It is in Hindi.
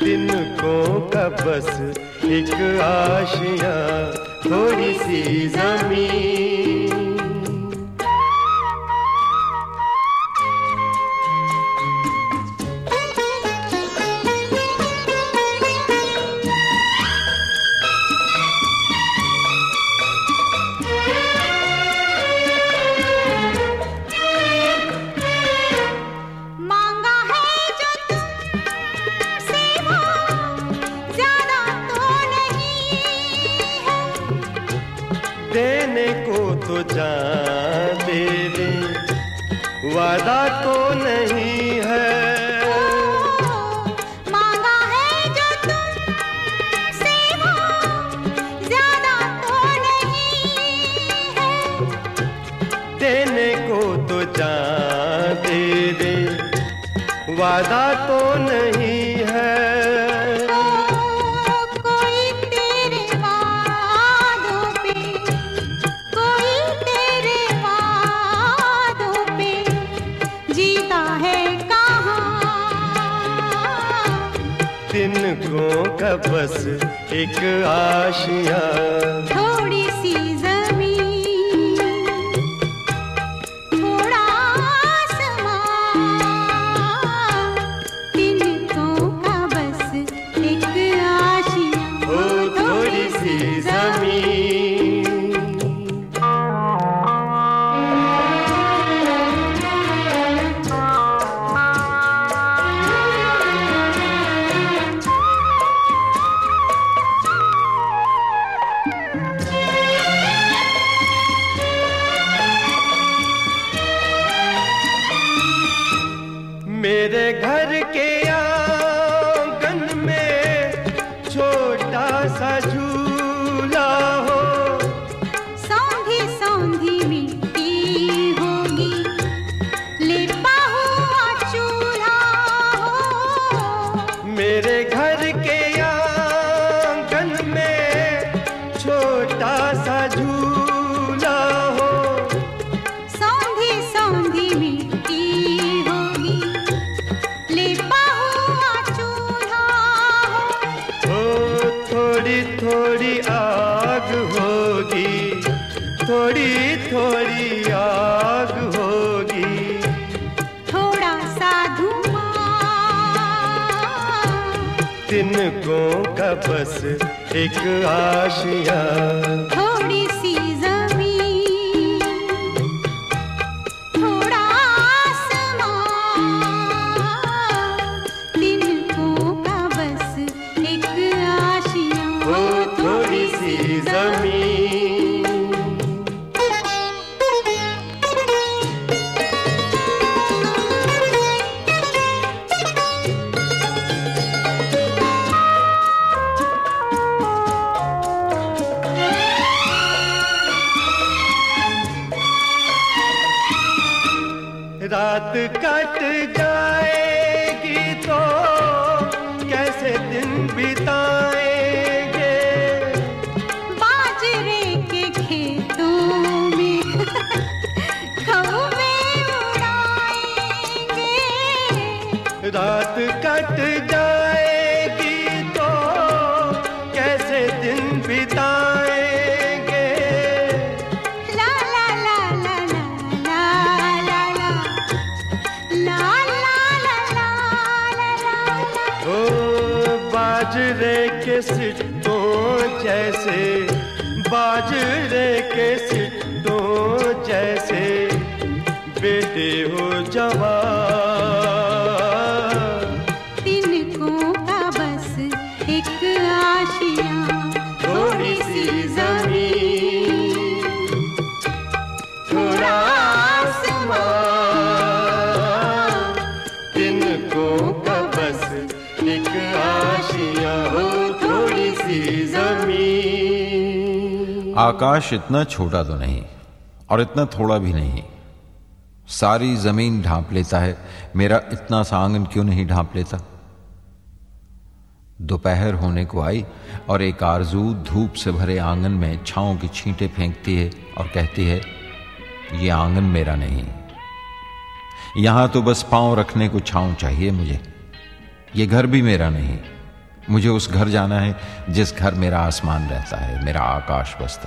तिनकों का बस एक आशिया थोड़ी सी ज़मीन। देने को तो जान दे दे। वादा तो नहीं है। मांगा है जो तुमसे वो ज़्यादा तो नहीं है। देने को तो जान दे दे। वादा तो नहीं तिनकों का बस एक आशिया। थोड़ी थोड़ी आग होगी थोड़ी थोड़ी आग होगी। थोड़ा सा धुआँ। तिनकों का बस एक आशिया। रात कट जाएगी तो कैसे दिन बिताएँगे ला ला ला ला ला ला ला ला ला ला ला ला ला ओ बाजरे के सिट्टों जैसे बाजरे के सिट्टों जैसे बेटे हो जवान आकाश इतना छोटा तो नहीं और इतना थोड़ा भी नहीं। सारी ज़मीन ढांप लेता है। मेरा इतना सा आँगन क्यों नहीं ढांप लेता? दोपहर होने को आई और एक आरज़ू धूप से भरे आँगन में छाओं की छींटे फेंकती है और कहती है, ये आँगन मेरा नहीं। यहाँ तो बस पाँव रखने को छांव चाहिए मुझे। ये घर भी मेरा नहीं। मुझे उस घर जाना है जिस घर मेरा आसमान रहता है, मेरा आकाश बसता